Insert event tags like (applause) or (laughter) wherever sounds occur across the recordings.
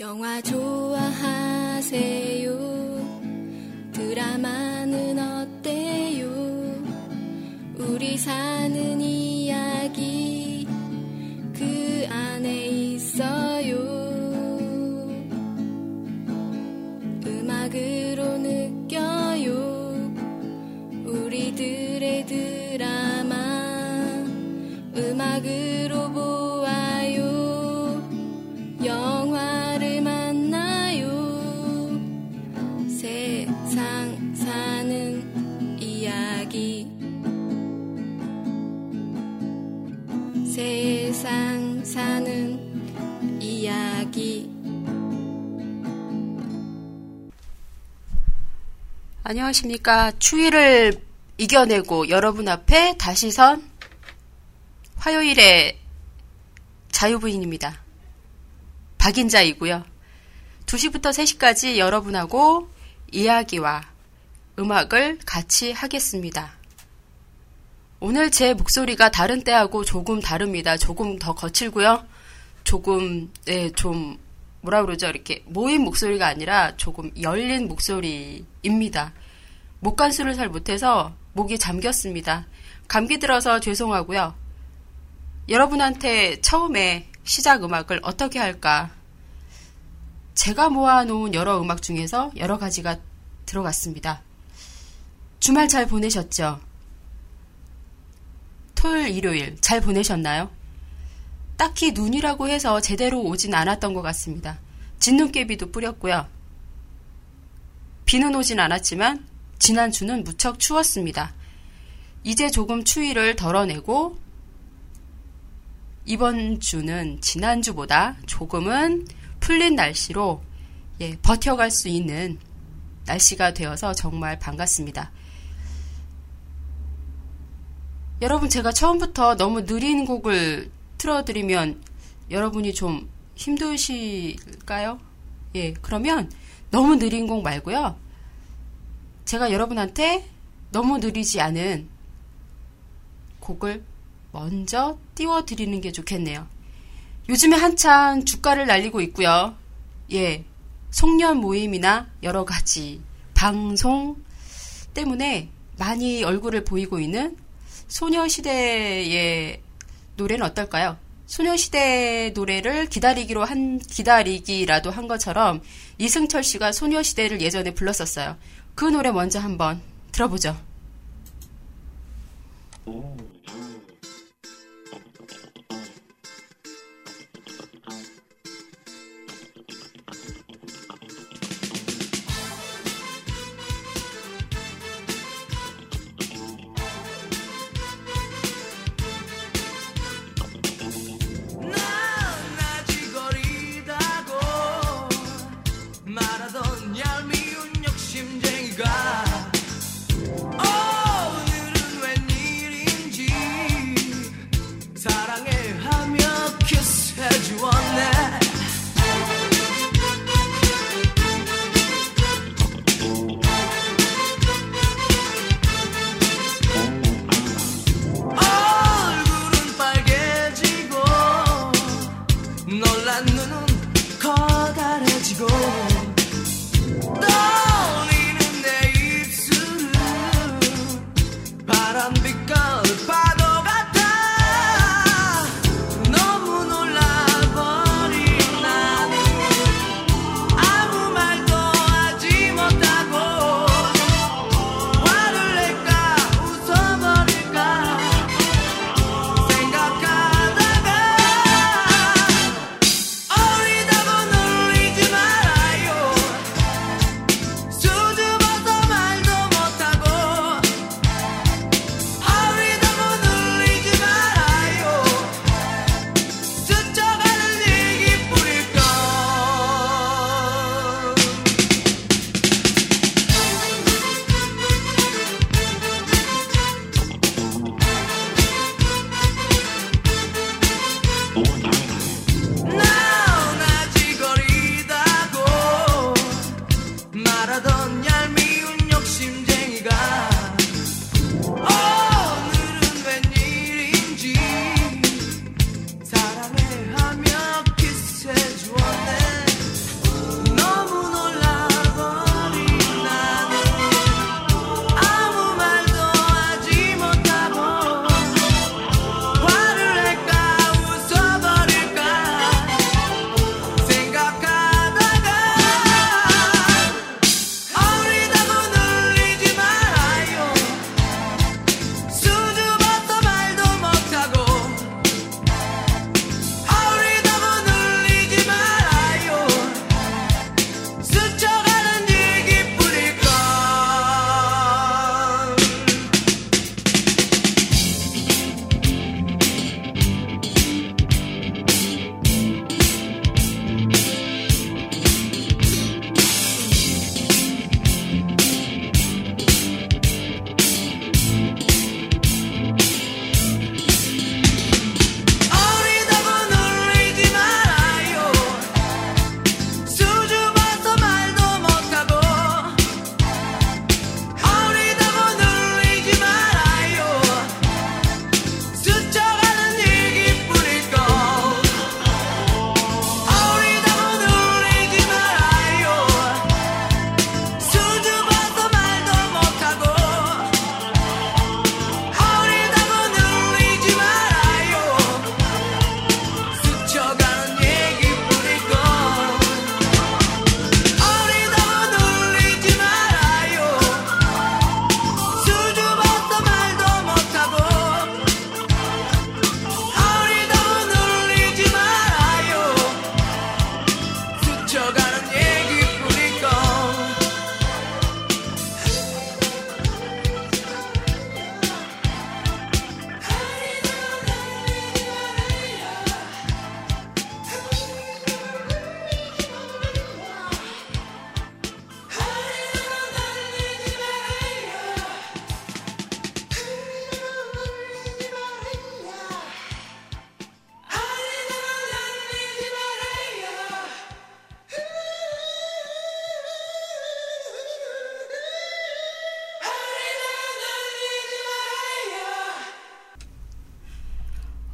영화 좋아하세요? 드라마는 어때요? 우리 사는 이 안녕하십니까. 추위를 이겨내고 여러분 앞에 다시 선 화요일의 자유부인입니다. 박인자이고요. 2시부터 3시까지 여러분하고 이야기와 음악을 같이 하겠습니다. 오늘 제 목소리가 다른 때하고 조금 다릅니다. 조금 더 거칠고요. 조금, 네, 좀, 뭐라 그러죠? 이렇게 모인 목소리가 아니라 조금 열린 목소리입니다. 목간수를 잘 못해서 목이 잠겼습니다. 감기 들어서 죄송하고요. 여러분한테 처음에 시작 음악을 어떻게 할까? 제가 모아놓은 여러 음악 중에서 여러 가지가 들어갔습니다. 주말 잘 보내셨죠? 토요일, 일요일 잘 보내셨나요? 딱히 눈이라고 해서 제대로 오진 않았던 것 같습니다. 진눈깨비도 뿌렸고요. 비는 오진 않았지만 지난주는 무척 추웠습니다. 이제 조금 추위를 덜어내고 이번 주는 지난주보다 조금은 풀린 날씨로 예, 버텨갈 수 있는 날씨가 되어서 정말 반갑습니다. 여러분 제가 처음부터 너무 느린 곡을 틀어드리면 여러분이 좀 힘드실까요? 예, 그러면 너무 느린 곡 말고요. 제가 여러분한테 너무 느리지 않은 곡을 먼저 띄워드리는 게 좋겠네요. 요즘에 한창 주가를 날리고 있고요. 예, 송년 모임이나 여러 가지 방송 때문에 많이 얼굴을 보이고 있는 소녀시대의 노래는 어떨까요? 소녀시대 노래를 기다리기로 한, 기다리기라도 한 것처럼 이승철 씨가 소녀시대를 예전에 불렀었어요. 그 노래 먼저 한번 들어보죠. 말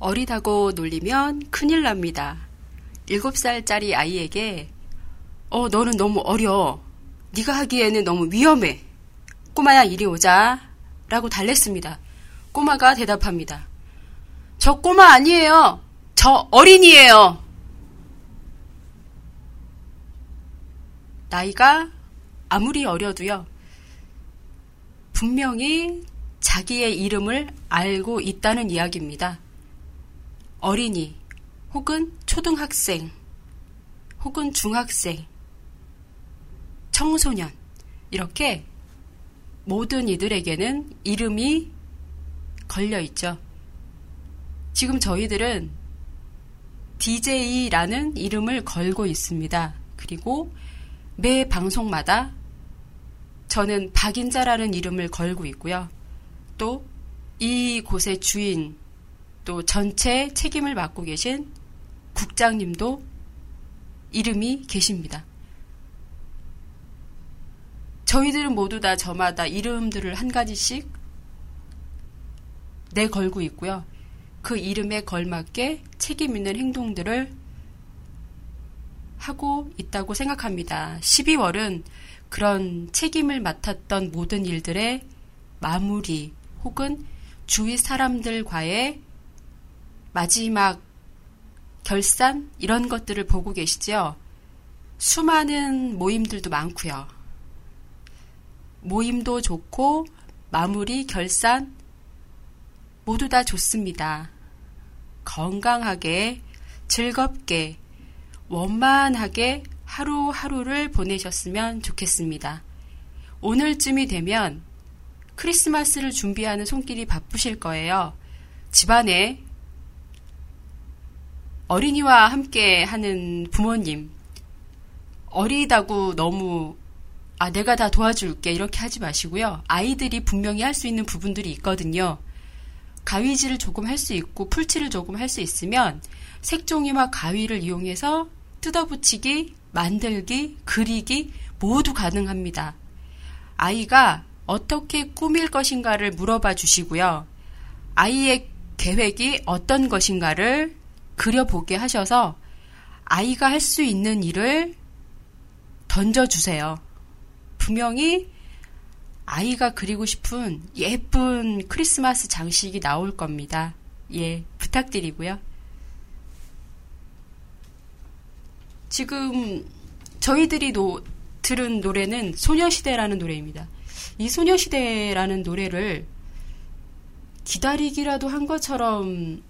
어리다고 놀리면 큰일 납니다. 7살짜리 아이에게 어 너는 너무 어려. 네가 하기에는 너무 위험해. 꼬마야 이리 오자. 라고 달랬습니다. 꼬마가 대답합니다. 저 꼬마 아니에요. 저 어린이에요. 나이가 아무리 어려도요. 분명히 자기의 이름을 알고 있다는 이야기입니다. 어린이, 혹은 초등학생, 혹은 중학생, 청소년, 이렇게 모든 이들에게는 이름이 걸려 있죠. 지금 저희들은 DJ라는 이름을 걸고 있습니다. 그리고 매 방송마다 저는 박인자라는 이름을 걸고 있고요. 또 이곳의 주인, 또 전체 책임을 맡고 계신 국장님도 이름이 계십니다. 저희들은 모두 다 저마다 이름들을 한 가지씩 내걸고 있고요. 그 이름에 걸맞게 책임 있는 행동들을 하고 있다고 생각합니다. 12월은 그런 책임을 맡았던 모든 일들의 마무리 혹은 주위 사람들과의 마지막 결산 이런 것들을 보고 계시죠? 수많은 모임들도 많고요. 모임도 좋고 마무리 결산 모두 다 좋습니다. 건강하게 즐겁게 원만하게 하루하루를 보내셨으면 좋겠습니다. 오늘쯤이 되면 크리스마스를 준비하는 손길이 바쁘실 거예요. 집안에 어린이와 함께 하는 부모님, 어리다고 너무, 아, 내가 다 도와줄게, 이렇게 하지 마시고요. 아이들이 분명히 할 수 있는 부분들이 있거든요. 가위질을 조금 할 수 있고, 풀칠을 조금 할 수 있으면, 색종이와 가위를 이용해서 뜯어붙이기, 만들기, 그리기, 모두 가능합니다. 아이가 어떻게 꾸밀 것인가를 물어봐 주시고요. 아이의 계획이 어떤 것인가를 그려보게 하셔서 아이가 할 수 있는 일을 던져주세요. 분명히 아이가 그리고 싶은 예쁜 크리스마스 장식이 나올 겁니다. 예, 부탁드리고요. 지금 저희들이 노, 들은 노래는 소녀시대라는 노래입니다. 이 소녀시대라는 노래를 기다리기라도 한 것처럼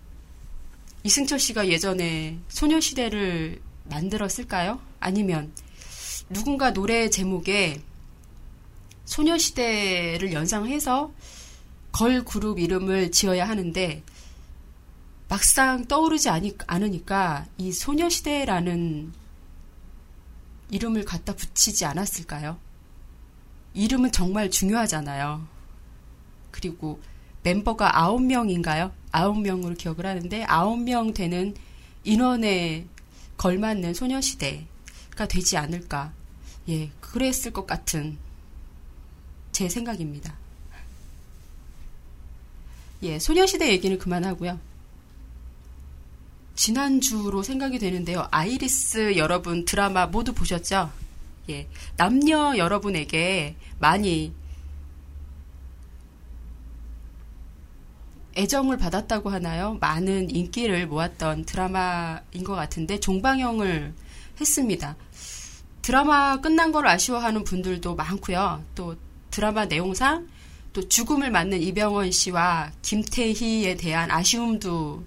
이승철 씨가 예전에 소녀시대를 만들었을까요? 아니면 누군가 노래 제목에 소녀시대를 연상해서 걸 그룹 이름을 지어야 하는데 막상 떠오르지 않으니까 이 소녀시대라는 이름을 갖다 붙이지 않았을까요? 이름은 정말 중요하잖아요. 그리고 멤버가 9명인가요? 9명으로 기억을 하는데 9명 되는 인원에 걸맞는 소녀시대가 되지 않을까. 예, 그랬을 것 같은 제 생각입니다. 예, 소녀시대 얘기는 그만하고요. 지난주로 생각이 되는데요. 아이리스 여러분 드라마 모두 보셨죠? 예. 남녀 여러분에게 많이 애정을 받았다고 하나요? 많은 인기를 모았던 드라마인 것 같은데 종방영을 했습니다. 드라마 끝난 걸 아쉬워하는 분들도 많고요. 또 드라마 내용상 또 죽음을 맞는 이병헌 씨와 김태희에 대한 아쉬움도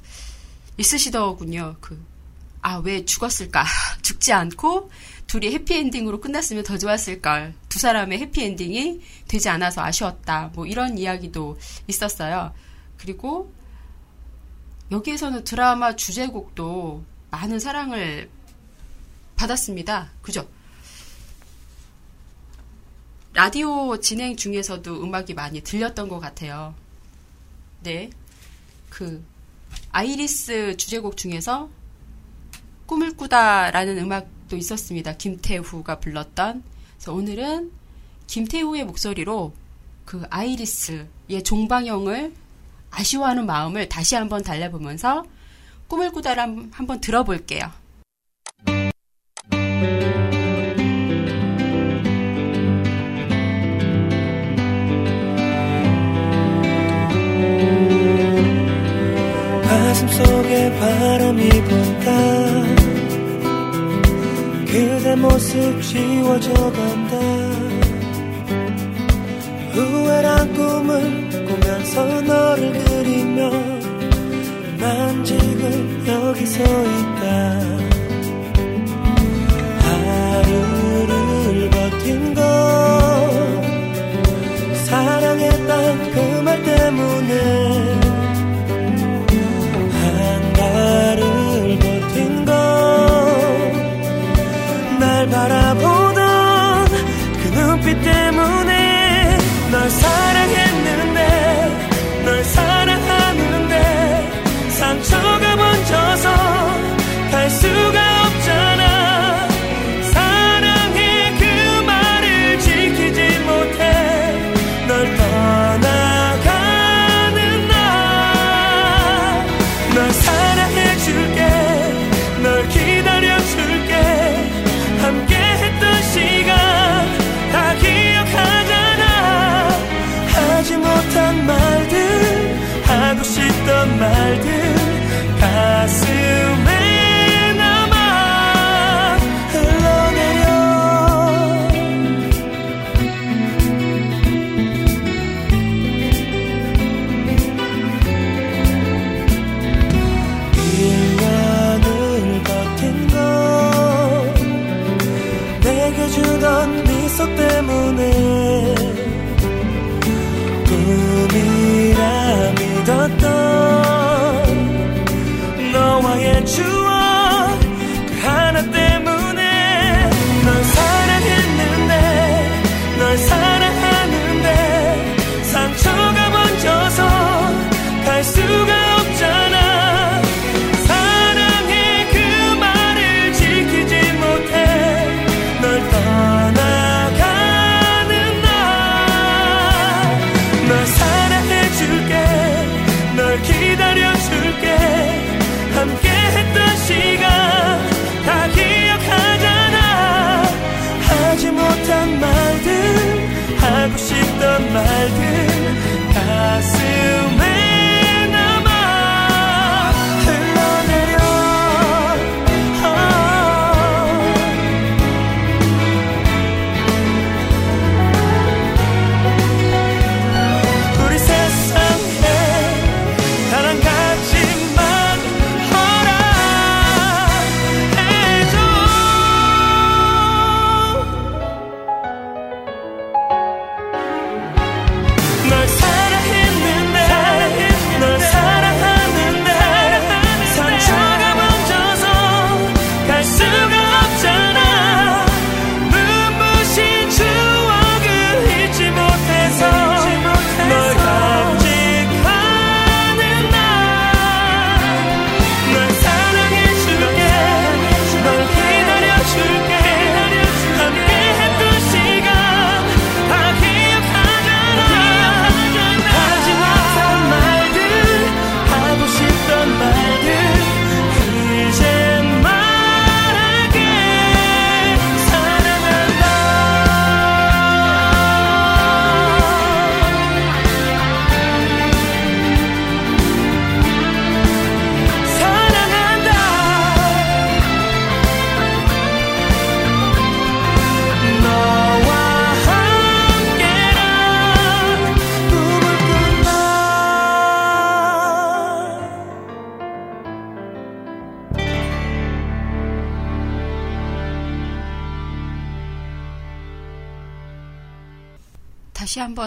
있으시더군요. 그 아, 왜 죽었을까? (laughs) 죽지 않고 둘이 해피엔딩으로 끝났으면 더 좋았을걸. 두 사람의 해피엔딩이 되지 않아서 아쉬웠다. 뭐 이런 이야기도 있었어요. 그리고 여기에서는 드라마 주제곡도 많은 사랑을 받았습니다. 그죠? 라디오 진행 중에서도 음악이 많이 들렸던 것 같아요. 네. 그, 아이리스 주제곡 중에서 꿈을 꾸다라는 음악도 있었습니다. 김태후가 불렀던. 그래서 오늘은 김태후의 목소리로 그 아이리스의 종방형을 아쉬워하는 마음을 다시 한번 달래보면서 꿈을 꾸다를 한번 들어볼게요. 가슴 속에 바람이 분다 그대 모습 지워져 간다 후회란 꿈을 꾸면서 너를 그리며 난 지금 여기 서 있다. 하루를 버틴 건 사랑했단 그말 때문에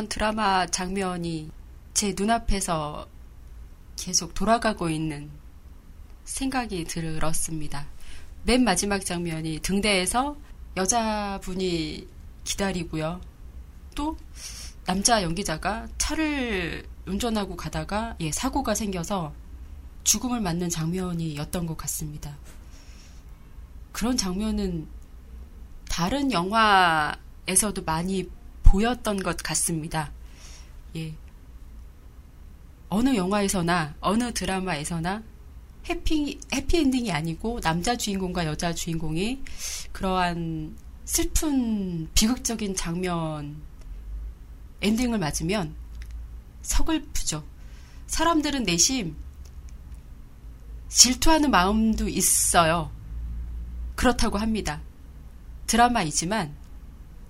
한번 드라마 장면이 제 눈앞에서 계속 돌아가고 있는 생각이 들었습니다. 맨 마지막 장면이 등대에서 여자분이 기다리고요. 또 남자 연기자가 차를 운전하고 가다가 예, 사고가 생겨서 죽음을 맞는 장면이었던 것 같습니다. 그런 장면은 다른 영화에서도 많이 보였던 것 같습니다. 예. 어느 영화에서나, 어느 드라마에서나 해피, 해피엔딩이 아니고 남자 주인공과 여자 주인공이 그러한 슬픈 비극적인 장면 엔딩을 맞으면 서글프죠. 사람들은 내심 질투하는 마음도 있어요. 그렇다고 합니다. 드라마이지만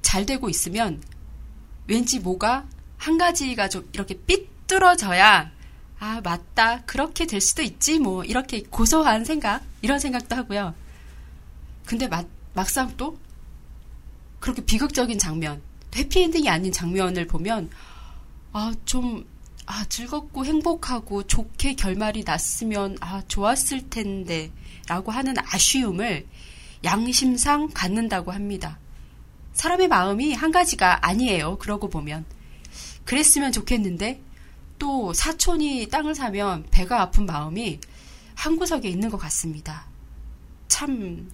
잘 되고 있으면 왠지 뭐가 한 가지가 좀 이렇게 삐뚤어져야 아, 맞다. 그렇게 될 수도 있지. 뭐, 이렇게 고소한 생각, 이런 생각도 하고요. 근데 막, 막상 또 그렇게 비극적인 장면, 해피엔딩이 아닌 장면을 보면, 아, 좀, 아, 즐겁고 행복하고 좋게 결말이 났으면, 아, 좋았을 텐데, 라고 하는 아쉬움을 양심상 갖는다고 합니다. 사람의 마음이 한 가지가 아니에요. 그러고 보면. 그랬으면 좋겠는데, 또 사촌이 땅을 사면 배가 아픈 마음이 한 구석에 있는 것 같습니다. 참,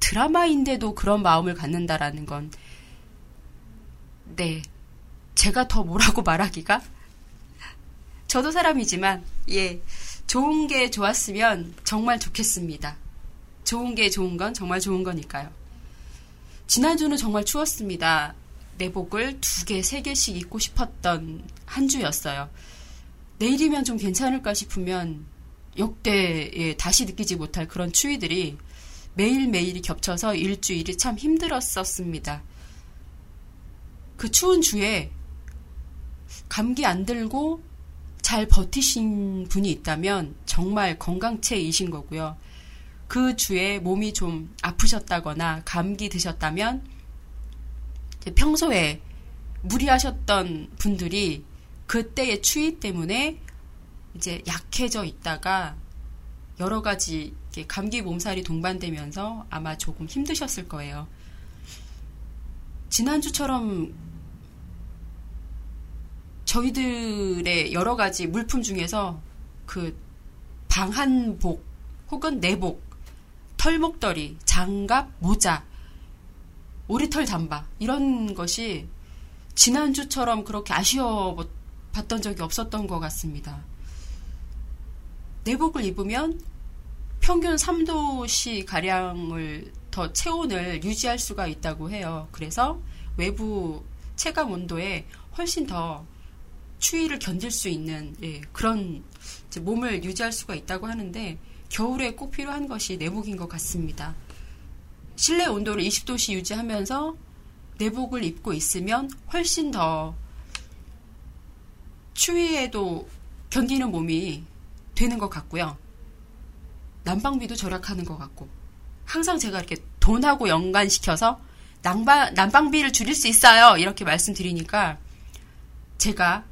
드라마인데도 그런 마음을 갖는다라는 건, 네. 제가 더 뭐라고 (laughs) 말하기가? 저도 사람이지만, 예. 좋은 게 좋았으면 정말 좋겠습니다. 좋은 게 좋은 건 정말 좋은 거니까요. 지난주는 정말 추웠습니다. 내복을 두 개, 세 개씩 입고 싶었던 한 주였어요. 내일이면 좀 괜찮을까 싶으면 역대에 다시 느끼지 못할 그런 추위들이 매일매일이 겹쳐서 일주일이 참 힘들었었습니다. 그 추운 주에 감기 안 들고 잘 버티신 분이 있다면 정말 건강체이신 거고요. 그 주에 몸이 좀 아프셨다거나 감기 드셨다면 평소에 무리하셨던 분들이 그때의 추위 때문에 이제 약해져 있다가 여러 가지 감기 몸살이 동반되면서 아마 조금 힘드셨을 거예요. 지난주처럼 저희들의 여러 가지 물품 중에서 그 방한복 혹은 내복, 털목걸이, 장갑, 모자, 오리털 잠바 이런 것이 지난주처럼 그렇게 아쉬워 봤던 적이 없었던 것 같습니다. 내복을 입으면 평균 3도씨 가량을 더 체온을 유지할 수가 있다고 해요. 그래서 외부 체감 온도에 훨씬 더 추위를 견딜 수 있는 예, 그런 몸을 유지할 수가 있다고 하는데 겨울에 꼭 필요한 것이 내복인 것 같습니다. 실내 온도를 20도씨 유지하면서 내복을 입고 있으면 훨씬 더 추위에도 견디는 몸이 되는 것 같고요. 난방비도 절약하는 것 같고 항상 제가 이렇게 돈하고 연관시켜서 난방, 난방비를 줄일 수 있어요. 이렇게 말씀드리니까 제가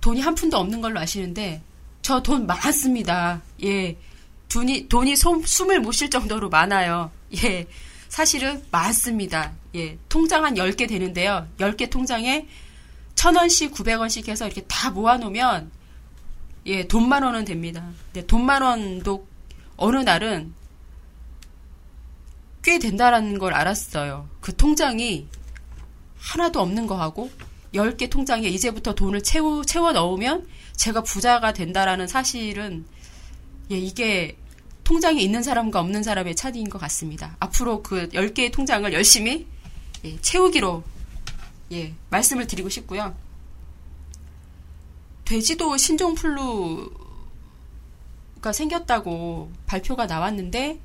돈이 한 푼도 없는 걸로 아시는데 저 돈 많습니다. 예. 돈이, 돈이 솜, 숨을 못 쉴 정도로 많아요. 예. 사실은 많습니다. 예. 통장 한 10개 되는데요. 10개 통장에 1000원씩, 900원씩 해서 이렇게 다 모아놓으면, 예, 돈 만 원은 됩니다. 근데 돈 만 원도 어느 날은 꽤 된다라는 걸 알았어요. 그 통장이 하나도 없는 거하고 10개 통장에 이제부터 돈을 채워, 채워 넣으면 제가 부자가 된다라는 사실은 예, 이게 통장에 있는 사람과 없는 사람의 차이인 것 같습니다. 앞으로 그 10개의 통장을 열심히 예, 채우기로 예, 말씀을 드리고 싶고요. 돼지도 신종플루가 생겼다고 발표가 나왔는데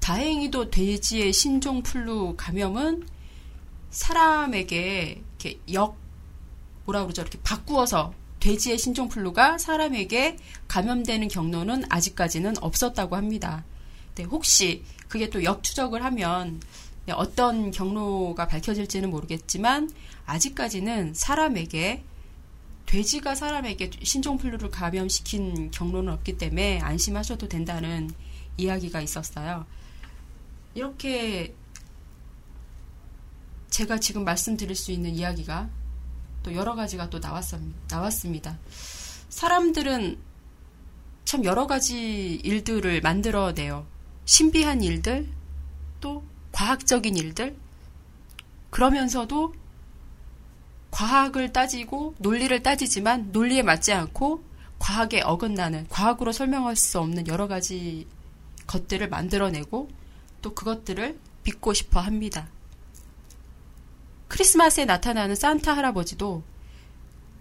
다행히도 돼지의 신종플루 감염은 사람에게 이렇게 역 뭐라 그러죠? 이렇게 바꾸어서 돼지의 신종플루가 사람에게 감염되는 경로는 아직까지는 없었다고 합니다. 네, 혹시 그게 또 역추적을 하면 네, 어떤 경로가 밝혀질지는 모르겠지만 아직까지는 사람에게 돼지가 사람에게 신종플루를 감염시킨 경로는 없기 때문에 안심하셔도 된다는 이야기가 있었어요. 이렇게 제가 지금 말씀드릴 수 있는 이야기가 또 여러 가지가 또 나왔습, 나왔습니다. 사람들은 참 여러 가지 일들을 만들어내요. 신비한 일들, 또 과학적인 일들, 그러면서도 과학을 따지고 논리를 따지지만 논리에 맞지 않고 과학에 어긋나는 과학으로 설명할 수 없는 여러 가지 것들을 만들어내고 또 그것들을 믿고 싶어 합니다. 크리스마스에 나타나는 산타 할아버지도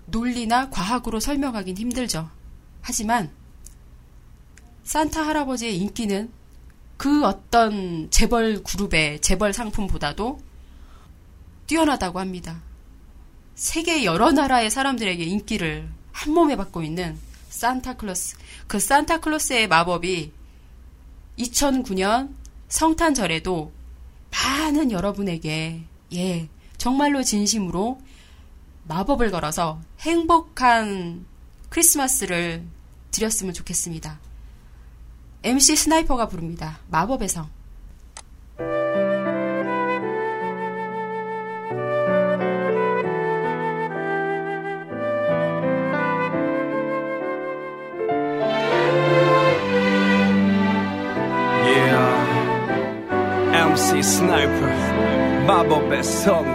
논리나 과학으로 설명하긴 힘들죠. 하지만 산타 할아버지의 인기는 그 어떤 재벌 그룹의 재벌 상품보다도 뛰어나다고 합니다. 세계 여러 나라의 사람들에게 인기를 한 몸에 받고 있는 산타클로스. 그 산타클로스의 마법이 2009년 성탄절에도 많은 여러분에게, 예, 정말로 진심으로 마법을 걸어서 행복한 크리스마스를 드렸으면 좋겠습니다. MC 스나이퍼가 부릅니다. 마법의 성. 마법의 성으로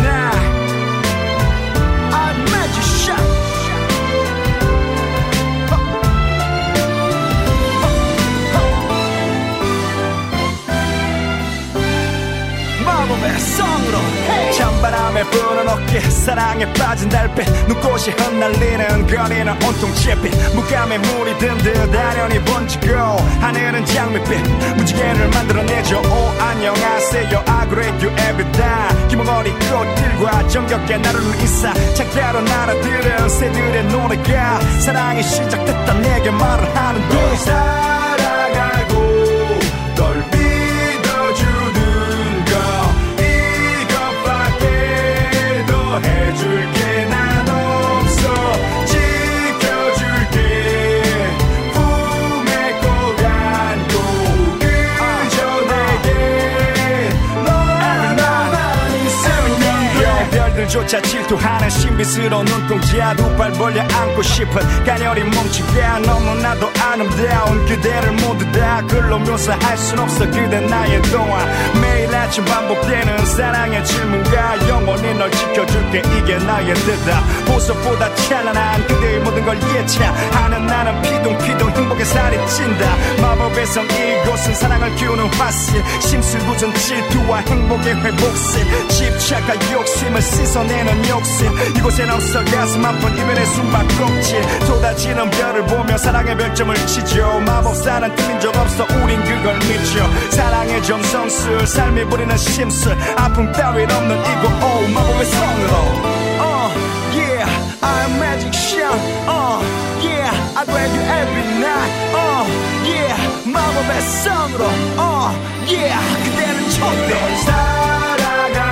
성으로 찬바람에 부는 어깨 사랑에 빠진 달빛. 눈꽃이 흩날리는 거리는 온통 잿빛. 물감에 물이 든듯 아련히 번지고 하늘은 장밋빛. 무지개를 만들어내죠. 오 안녕하세요. I greet you every time 기모거리 꽃들과 정겹게 나르는 인사. 작가로 날아들은 새들의 노래가 사랑이 시작됐다. 내게 말을 하는 걸 조차 질투하는 신비스러운 눈동자 두발 벌려 안고 싶은 가녀린 몸치가 너무나도 아름다운 그대를 모두 다 글로 묘사할 순 없어. 그대 나의 동화. 매일 아침 반복되는 사랑의 질문과 영원히 널 지켜줄게. 이게 나의 뜻다. 보석보다 찬란한 그대의 모든 걸 예차하는 나는 피둥피둥 행복의 살이 찐다. 마법의 성 이곳은 사랑을 키우는 화실. 심술궂은 질투와 행복의 회복실 집착과 욕심을 씻어내는 욕심. 이곳엔 없어. 가슴 아픈 이별의 숨바꼭질. 쏟아지는 별을 보며 사랑의 별점을 치죠. 마법사는 틀린 적 없어. 우린 그걸 믿죠. 사랑의 정성술 삶이 부리는 심술. 아픔 따윈 없는 이곳. 오 마법의 성으로. Uh, yeah I'm magic shine uh, yeah I grab you every night. Uh, yeah 마법의 성으로. Uh, yeah 그대는 초대 살아가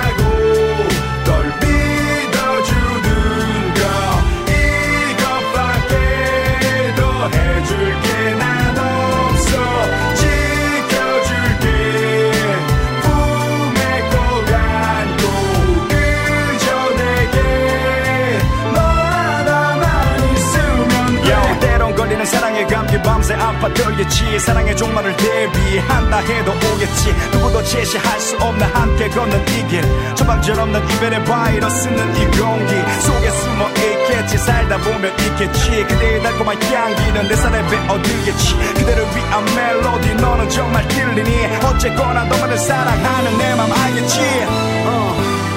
사랑의 감기 밤새 아파 떨겠지 사랑의 종말을 대비한다 해도 오겠지. 누구도 제시할 수 없는 함께 걷는 이길. 처방전 없는 이별의 바이러스는 이 공기 속에 숨어 있겠지. 살다 보면 있겠지. 그대의 달콤한 향기는 내 살에 배어들겠지. 그대를 위한 멜로디 너는 정말 들리니? 어쨌거나 너만을 사랑하는 내 맘 알겠지? uh,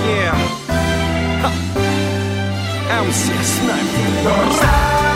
yeah. (laughs) MC 스나이퍼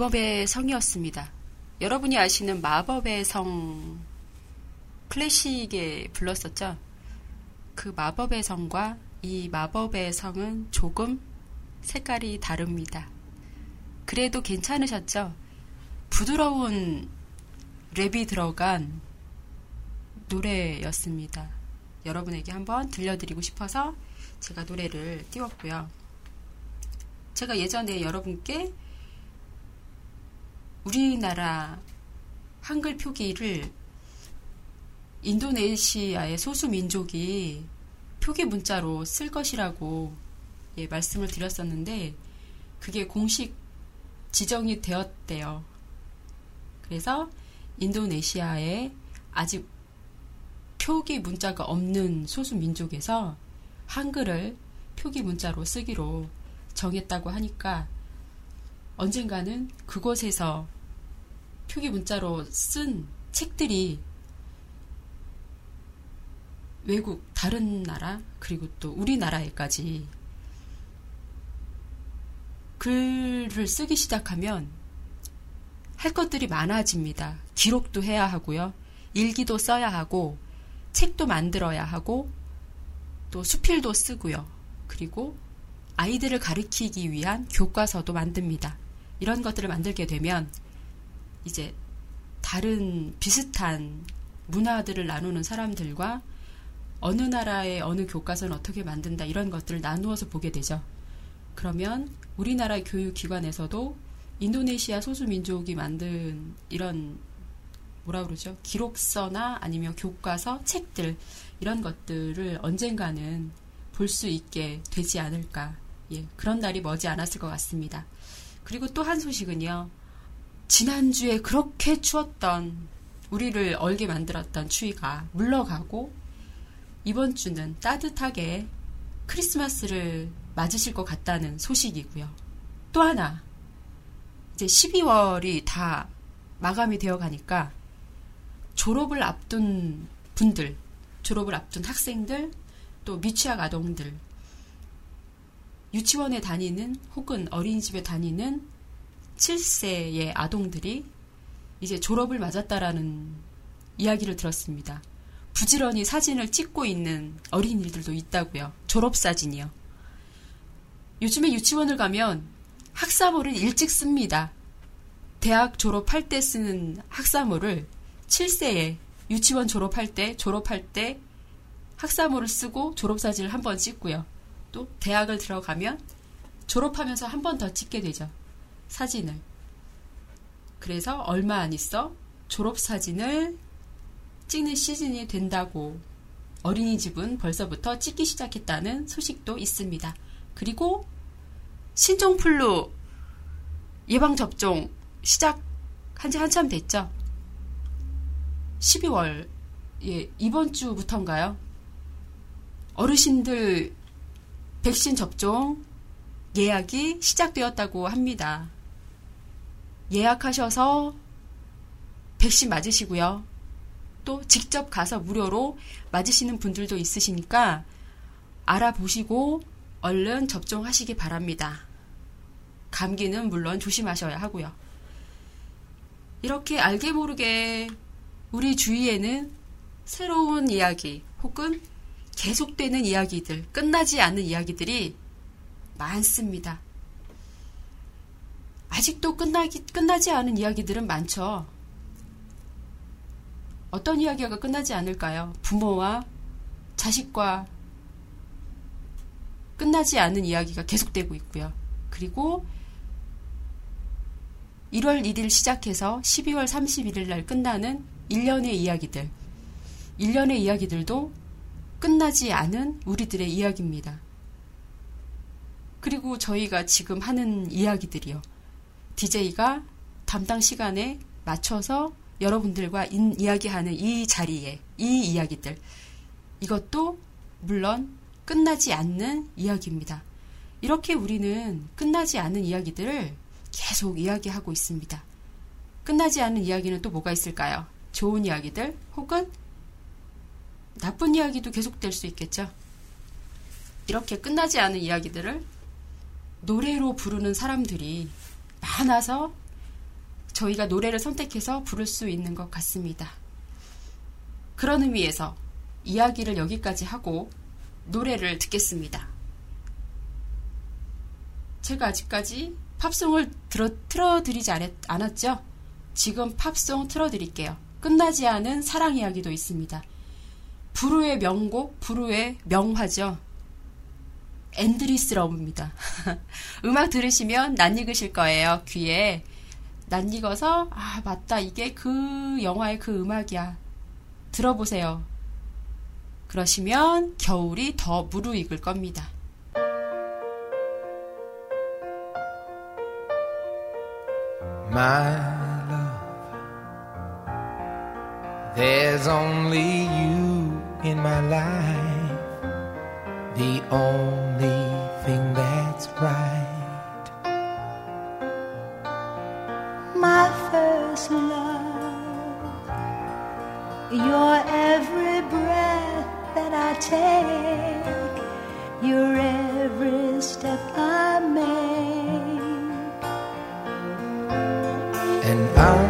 마법의 성이었습니다. 여러분이 아시는 마법의 성 클래식에 불렀었죠. 그 마법의 성과 이 마법의 성은 조금 색깔이 다릅니다. 그래도 괜찮으셨죠? 부드러운 랩이 들어간 노래였습니다. 여러분에게 한번 들려드리고 싶어서 제가 노래를 띄웠고요. 제가 예전에 여러분께 우리나라 한글 표기를 인도네시아의 소수 민족이 표기 문자로 쓸 것이라고 예, 말씀을 드렸었는데 그게 공식 지정이 되었대요. 그래서 인도네시아에 아직 표기 문자가 없는 소수 민족에서 한글을 표기 문자로 쓰기로 정했다고 하니까 언젠가는 그곳에서 표기 문자로 쓴 책들이 외국 다른 나라 그리고 또 우리나라에까지 글을 쓰기 시작하면 할 것들이 많아집니다. 기록도 해야 하고요. 일기도 써야 하고 책도 만들어야 하고 또 수필도 쓰고요. 그리고 아이들을 가르치기 위한 교과서도 만듭니다. 이런 것들을 만들게 되면 이제 다른 비슷한 문화들을 나누는 사람들과 어느 나라의 어느 교과서는 어떻게 만든다 이런 것들을 나누어서 보게 되죠. 그러면 우리나라 교육기관에서도 인도네시아 소수민족이 만든 이런 뭐라 그러죠? 기록서나 아니면 교과서, 책들 이런 것들을 언젠가는 볼 수 있게 되지 않을까. 예, 그런 날이 머지 않았을 것 같습니다. 그리고 또 한 소식은요. 지난주에 그렇게 추웠던 우리를 얼게 만들었던 추위가 물러가고 이번 주는 따뜻하게 크리스마스를 맞으실 것 같다는 소식이고요. 또 하나, 이제 12월이 다 마감이 되어 가니까 졸업을 앞둔 분들, 졸업을 앞둔 학생들, 또 미취학 아동들, 유치원에 다니는 혹은 어린이집에 다니는 7세의 아동들이 이제 졸업을 맞았다라는 이야기를 들었습니다. 부지런히 사진을 찍고 있는 어린이들도 있다고요. 졸업사진이요. 요즘에 유치원을 가면 학사모를 일찍 씁니다. 대학 졸업할 때 쓰는 학사모를 7세에 유치원 졸업할 때, 졸업할 때 학사모를 쓰고 졸업사진을 한 번 찍고요. 또 대학을 들어가면 졸업하면서 한 번 더 찍게 되죠. 사진을. 그래서 얼마 안 있어 졸업 사진을 찍는 시즌이 된다고 어린이집은 벌써부터 찍기 시작했다는 소식도 있습니다. 그리고 신종플루 예방접종 시작한 지 한참 됐죠. 12월, 예, 이번 주부터인가요? 어르신들 백신 접종 예약이 시작되었다고 합니다. 예약하셔서 백신 맞으시고요. 또 직접 가서 무료로 맞으시는 분들도 있으시니까 알아보시고 얼른 접종하시기 바랍니다. 감기는 물론 조심하셔야 하고요. 이렇게 알게 모르게 우리 주위에는 새로운 이야기 혹은 계속되는 이야기들, 끝나지 않는 이야기들이 많습니다. 아직도 끝나기, 끝나지 않은 이야기들은 많죠. 어떤 이야기가 끝나지 않을까요? 부모와 자식과 끝나지 않은 이야기가 계속되고 있고요. 그리고 1월 1일 시작해서 12월 31일 날 끝나는 1년의 이야기들. 1년의 이야기들도 끝나지 않은 우리들의 이야기입니다. 그리고 저희가 지금 하는 이야기들이요. DJ가 담당 시간에 맞춰서 여러분들과 인, 이야기하는 이 자리에 이 이야기들 이것도 물론 끝나지 않는 이야기입니다. 이렇게 우리는 끝나지 않는 이야기들을 계속 이야기하고 있습니다. 끝나지 않는 이야기는 또 뭐가 있을까요? 좋은 이야기들 혹은 나쁜 이야기도 계속될 수 있겠죠. 이렇게 끝나지 않은 이야기들을 노래로 부르는 사람들이 많아서 저희가 노래를 선택해서 부를 수 있는 것 같습니다. 그런 의미에서 이야기를 여기까지 하고 노래를 듣겠습니다. 제가 아직까지 팝송을 들어, 틀어드리지 않았, 않았죠? 지금 팝송 틀어드릴게요. 끝나지 않은 사랑 이야기도 있습니다. 불후의 명곡, 불후의 명화죠. Endless Love입니다. (laughs) 음악 들으시면 낯익으실 거예요, 귀에. 낯익어서, 아, 맞다. 이게 그 영화의 그 음악이야. 들어보세요. 그러시면 겨울이 더 무르익을 겁니다. My love, there's only you in my life, the only thing that's right. my first love. Your every breath that I take, your every step I make. And I,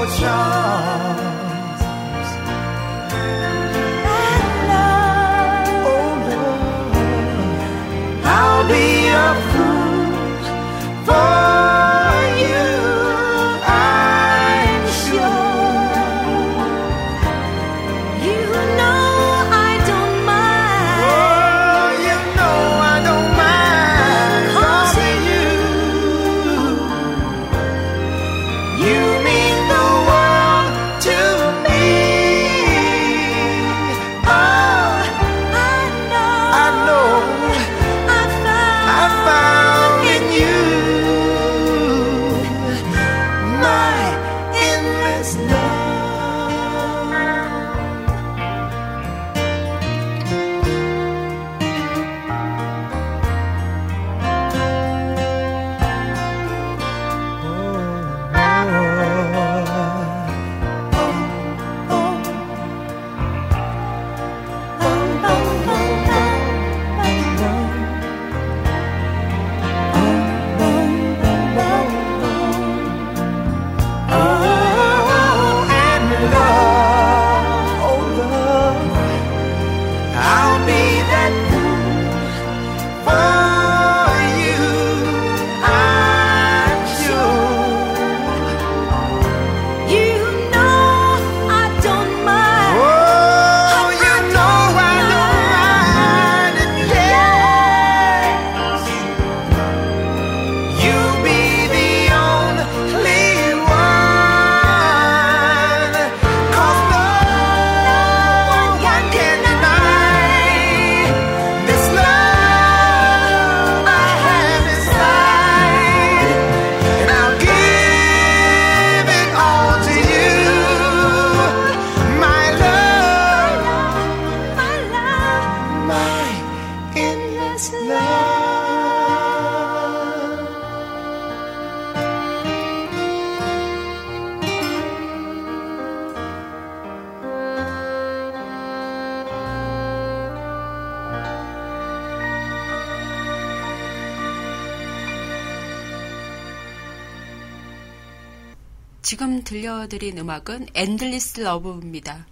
음악은 Endless Love입니다.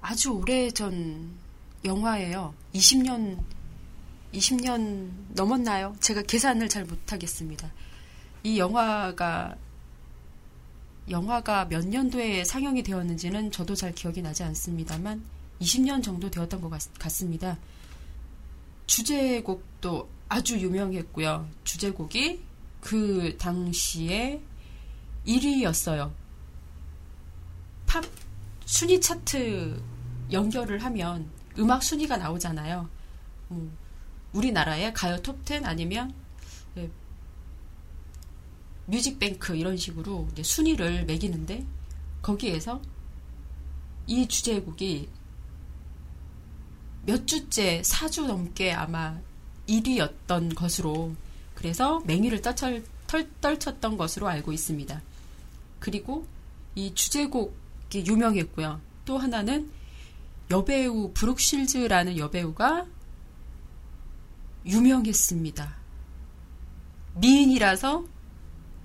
아주 오래전 영화예요. 20년 20년 넘었나요? 제가 계산을 잘 못하겠습니다. 이 영화가 영화가 몇 년도에 상영이 되었는지는 저도 잘 기억이 나지 않습니다만 20년 정도 되었던 것 같, 같습니다. 주제곡도 아주 유명했고요. 주제곡이 그 당시에 1위였어요. 팝 순위 차트 연결을 하면 음악 순위가 나오잖아요. 뭐 우리나라의 가요 톱10 아니면 네, 뮤직뱅크 이런 식으로 순위를 매기는데 거기에서 이 주제곡이 몇 주째 4주 넘게 아마 1위였던 것으로 그래서 맹위를 떨쳤던 것으로 알고 있습니다. 그리고 이 주제곡이 유명했고요. 또 하나는 여배우 브룩 실즈라는 여배우가 유명했습니다. 미인이라서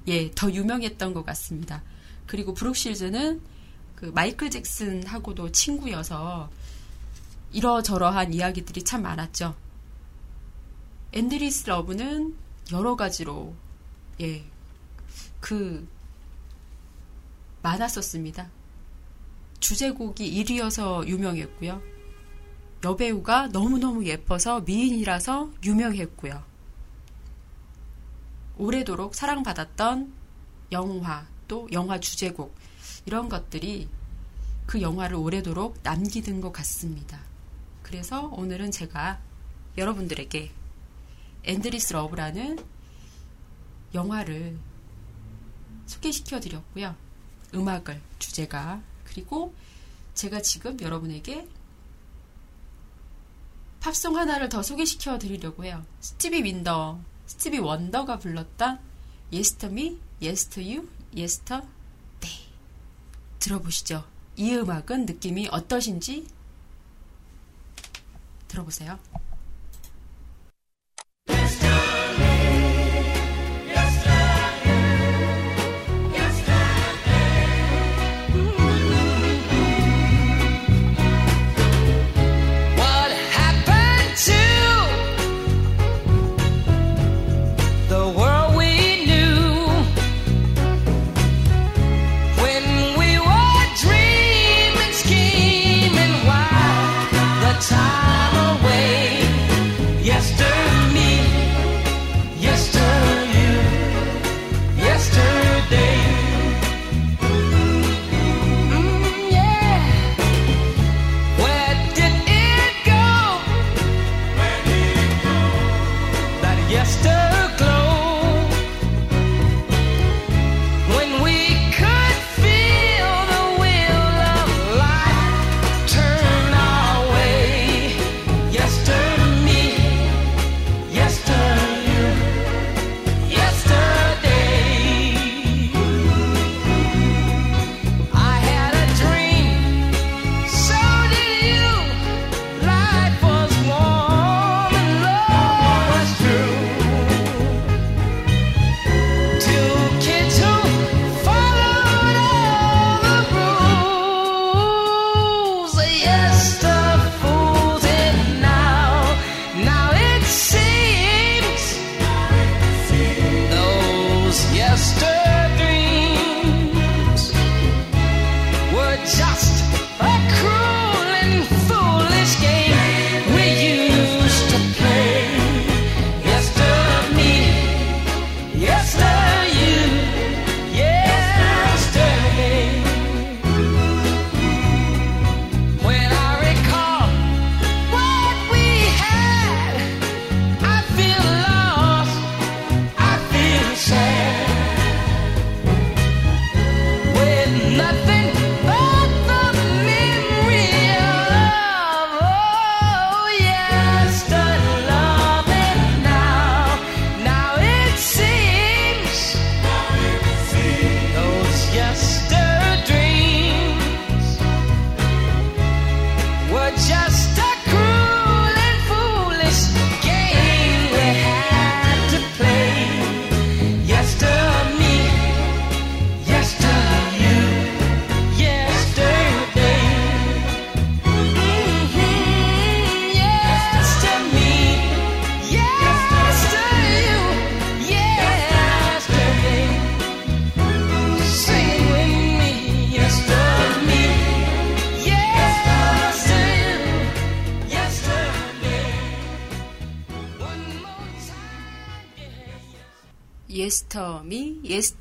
예, 더 유명했던 것 같습니다. 그리고 브룩 실즈는 그 마이클 잭슨하고도 친구여서 이러저러한 이야기들이 참 많았죠. Endless Love는 여러 가지로 예, 그 많았었습니다. 주제곡이 1위여서 유명했고요. 여배우가 너무너무 예뻐서 미인이라서 유명했고요. 오래도록 사랑받았던 영화 또 영화 주제곡 이런 것들이 그 영화를 오래도록 남기는 것 같습니다. 그래서 오늘은 제가 여러분들에게 Endless Love라는 영화를 소개시켜 드렸고요. 음악을 주제가 그리고 제가 지금 여러분에게 팝송 하나를 더 소개시켜 드리려고 해요. 스티비 윈더, 스티비 원더가 불렀던 Yes to Me, Yes to You, Yes to Day. 들어보시죠. 이 음악은 느낌이 어떠신지 들어보세요.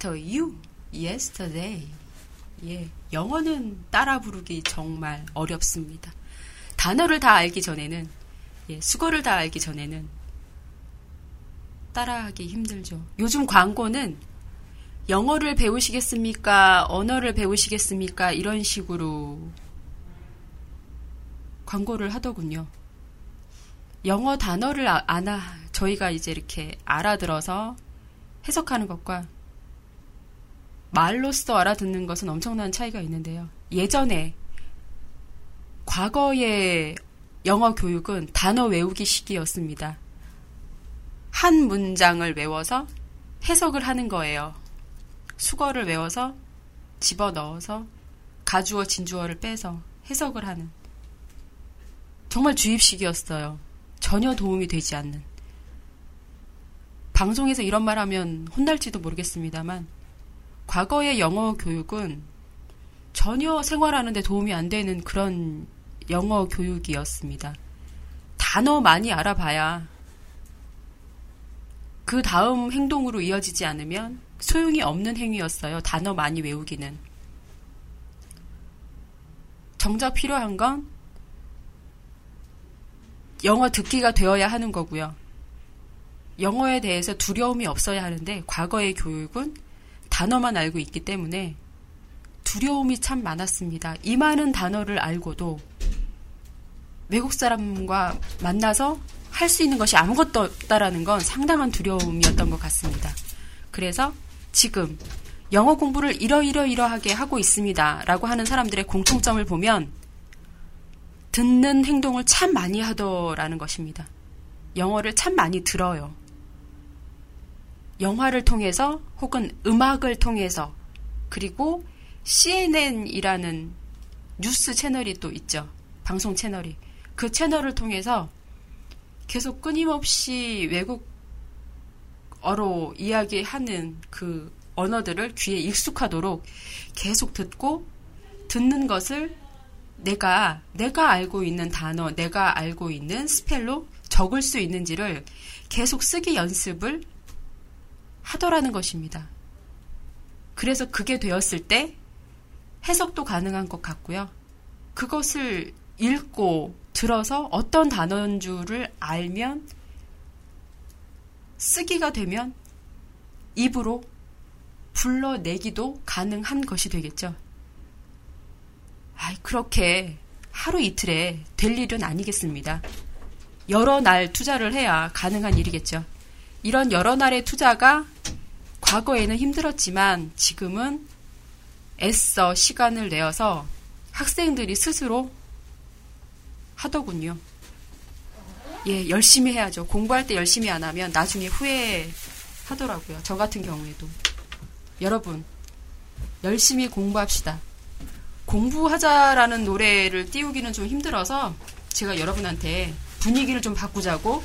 Yester you, yesterday. 예, 영어는 따라 부르기 정말 어렵습니다. 단어를 다 알기 전에는, 예, 수거를 다 알기 전에는 따라하기 힘들죠. 요즘 광고는 영어를 배우시겠습니까? 언어를 배우시겠습니까? 이런 식으로 광고를 하더군요. 영어 단어를 아, 아나 저희가 이제 이렇게 알아들어서 해석하는 것과 말로써 알아듣는 것은 엄청난 차이가 있는데요. 예전에 과거의 영어 교육은 단어 외우기 식이었습니다. 한 문장을 외워서 해석을 하는 거예요. 수거를 외워서 집어 넣어서 가주어 진주어를 빼서 해석을 하는 정말 주입식이었어요. 전혀 도움이 되지 않는 방송에서 이런 말 하면 혼날지도 모르겠습니다만 과거의 영어 교육은 전혀 생활하는데 도움이 안 되는 그런 영어 교육이었습니다. 단어 많이 알아봐야 그 다음 행동으로 이어지지 않으면 소용이 없는 행위였어요. 단어 많이 외우기는. 정작 필요한 건 영어 듣기가 되어야 하는 거고요. 영어에 대해서 두려움이 없어야 하는데 과거의 교육은 단어만 알고 있기 때문에 두려움이 참 많았습니다. 이 많은 단어를 알고도 외국 사람과 만나서 할 수 있는 것이 아무것도 없다라는 건 상당한 두려움이었던 것 같습니다. 그래서 지금 영어 공부를 이러이러이러하게 하고 있습니다. 라고 하는 사람들의 공통점을 보면 듣는 행동을 참 많이 하더라는 것입니다. 영어를 참 많이 들어요. 영화를 통해서 혹은 음악을 통해서 그리고 CNN이라는 뉴스 채널이 또 있죠. 방송 채널이. 그 채널을 통해서 계속 끊임없이 외국어로 이야기하는 그 언어들을 귀에 익숙하도록 계속 듣고 듣는 것을 내가 내가 알고 있는 단어, 내가 알고 있는 spell로 적을 수 있는지를 계속 쓰기 연습을 하더라는 것입니다. 그래서 그게 되었을 때 해석도 가능한 것 같고요. 그것을 읽고 들어서 어떤 단어인 줄을 알면 쓰기가 되면 입으로 불러내기도 가능한 것이 되겠죠. 아이, 그렇게 하루 이틀에 될 일은 아니겠습니다. 여러 날 투자를 해야 가능한 일이겠죠. 이런 여러 날의 투자가 과거에는 힘들었지만 지금은 애써 시간을 내어서 학생들이 스스로 하더군요. 예, 열심히 해야죠. 공부할 때 열심히 안 하면 나중에 후회하더라고요. 저 같은 경우에도. 여러분, 열심히 공부합시다. 공부하자라는 노래를 띄우기는 좀 힘들어서 제가 여러분한테 분위기를 좀 바꾸자고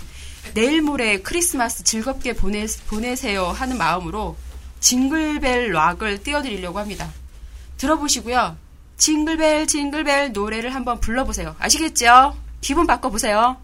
내일 모레 크리스마스 즐겁게 보내, 보내세요 하는 마음으로 징글벨 락을 띄워드리려고 합니다. 들어보시고요. 징글벨 징글벨 노래를 한번 불러보세요. 아시겠죠? 기분 바꿔보세요.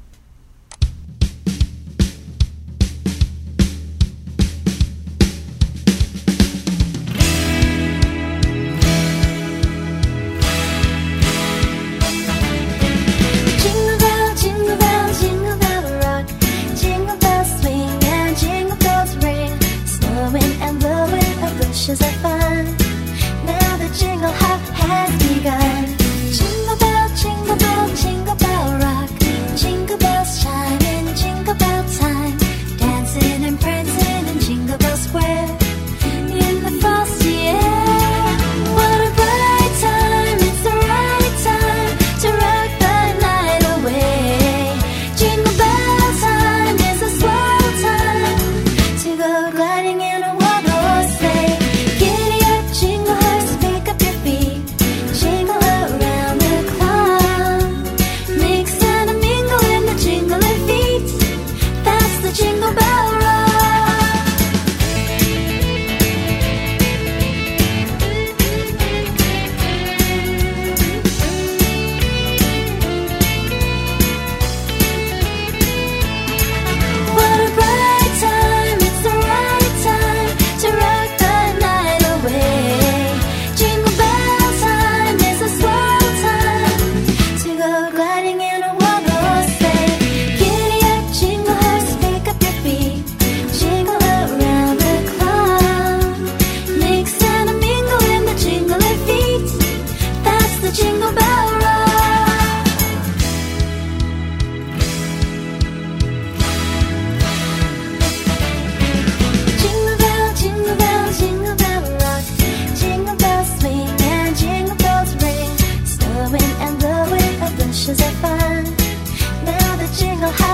know how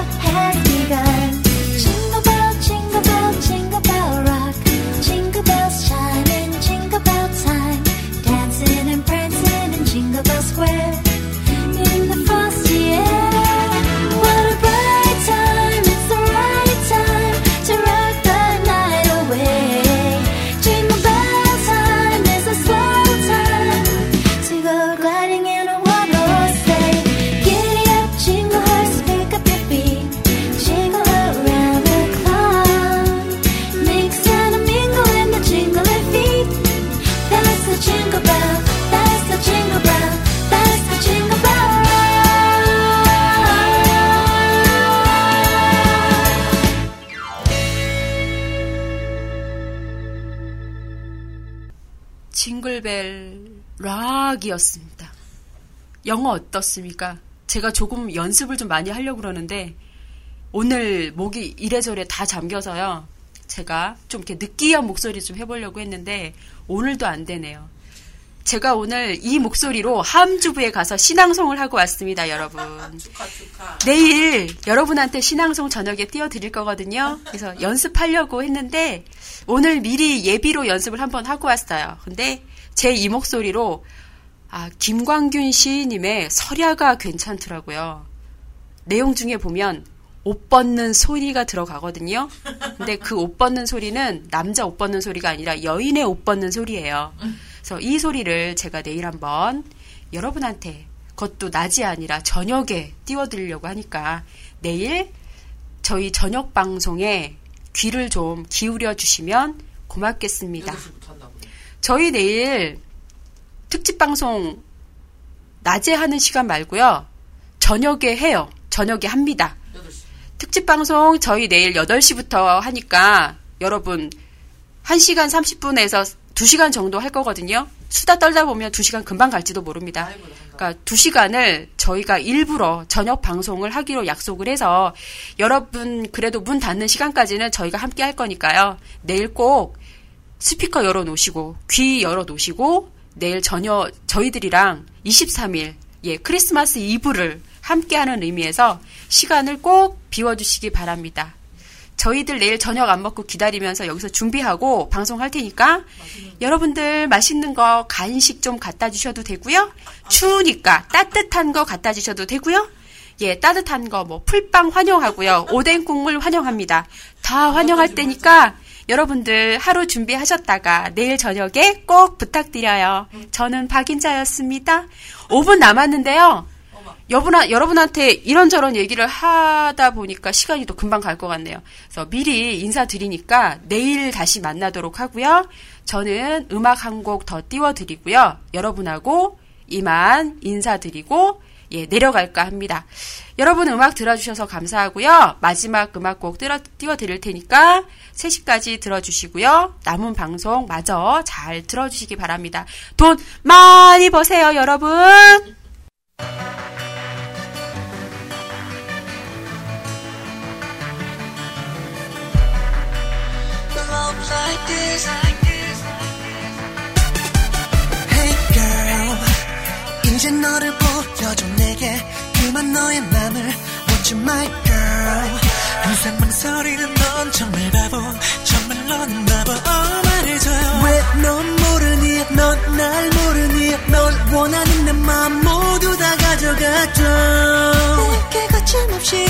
영어 어떻습니까? 제가 조금 연습을 좀 많이 하려고 그러는데 오늘 목이 이래저래 다 잠겨서요. 제가 좀 이렇게 느끼한 목소리 좀 해보려고 했는데 오늘도 안 되네요. 제가 오늘 이 목소리로 함주부에 가서 신앙송을 하고 왔습니다, 여러분. (laughs) 내일 여러분한테 신앙송 저녁에 띄워드릴 거거든요. 그래서 연습하려고 했는데 오늘 미리 예비로 연습을 한번 하고 왔어요. 근데 제 이 목소리로 아, 김광균 시인님의 설야가 괜찮더라고요. 내용 중에 보면 옷 벗는 소리가 들어가거든요. 근데 그 옷 벗는 소리는 남자 옷 벗는 소리가 아니라 여인의 옷 벗는 소리예요. 그래서 이 소리를 제가 내일 한번 여러분한테 그것도 낮이 아니라 저녁에 띄워드리려고 하니까 내일 저희 저녁 방송에 귀를 좀 기울여 주시면 고맙겠습니다. 저희 내일 특집 방송 낮에 하는 시간 말고요. 저녁에 해요. 저녁에 합니다. 특집 방송 저희 내일 8시부터 하니까 여러분 1시간 30분에서 2시간 정도 할 거거든요. 수다 떨다 보면 2시간 금방 갈지도 모릅니다. 그러니까 2시간을 저희가 일부러 저녁 방송을 하기로 약속을 해서 여러분 그래도 문 닫는 시간까지는 저희가 함께 할 거니까요. 내일 꼭 스피커 열어 놓으시고 귀 열어 놓으시고 내일 저녁 저희들이랑 23일 예 크리스마스 이브를 함께하는 의미에서 시간을 꼭 비워주시기 바랍니다. 저희들 내일 저녁 안 먹고 기다리면서 여기서 준비하고 방송할 테니까 여러분들 맛있는 거 간식 좀 갖다 주셔도 되고요. 추우니까 따뜻한 거 갖다 주셔도 되고요. 예, 따뜻한 거 뭐 풀빵 환영하고요. 오뎅 국물 환영합니다. 다 환영할 테니까 여러분들 하루 준비하셨다가 내일 저녁에 꼭 부탁드려요. 저는 박인자였습니다. 5분 남았는데요. 여분아, 여러분한테 이런저런 얘기를 하다 보니까 시간이 또 금방 갈 것 같네요. 그래서 미리 인사드리니까 내일 다시 만나도록 하고요. 저는 음악 한 곡 더 띄워드리고요. 여러분하고 이만 인사드리고 예, 내려갈까 합니다. 여러분 음악 들어주셔서 감사하고요. 마지막 음악 곡 띄워, 띄워드릴 테니까 3시까지 들어주시고요. 남은 방송 마저 잘 들어주시기 바랍니다. 돈 많이 버세요, 여러분! 이제 너를 보여줘 내게. 그만 너의 맘을 you my girl. 항상 망설이는 넌 정말 바보. 정말 넌 바보. 어 말해줘요. 왜넌 모르니? 넌 날 모르니? 널 원하는 내 맘 모두 다 가져가줘 내게 거침없이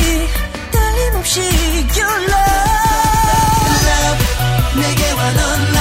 떨림없이 Your love. Love. 내게 와넌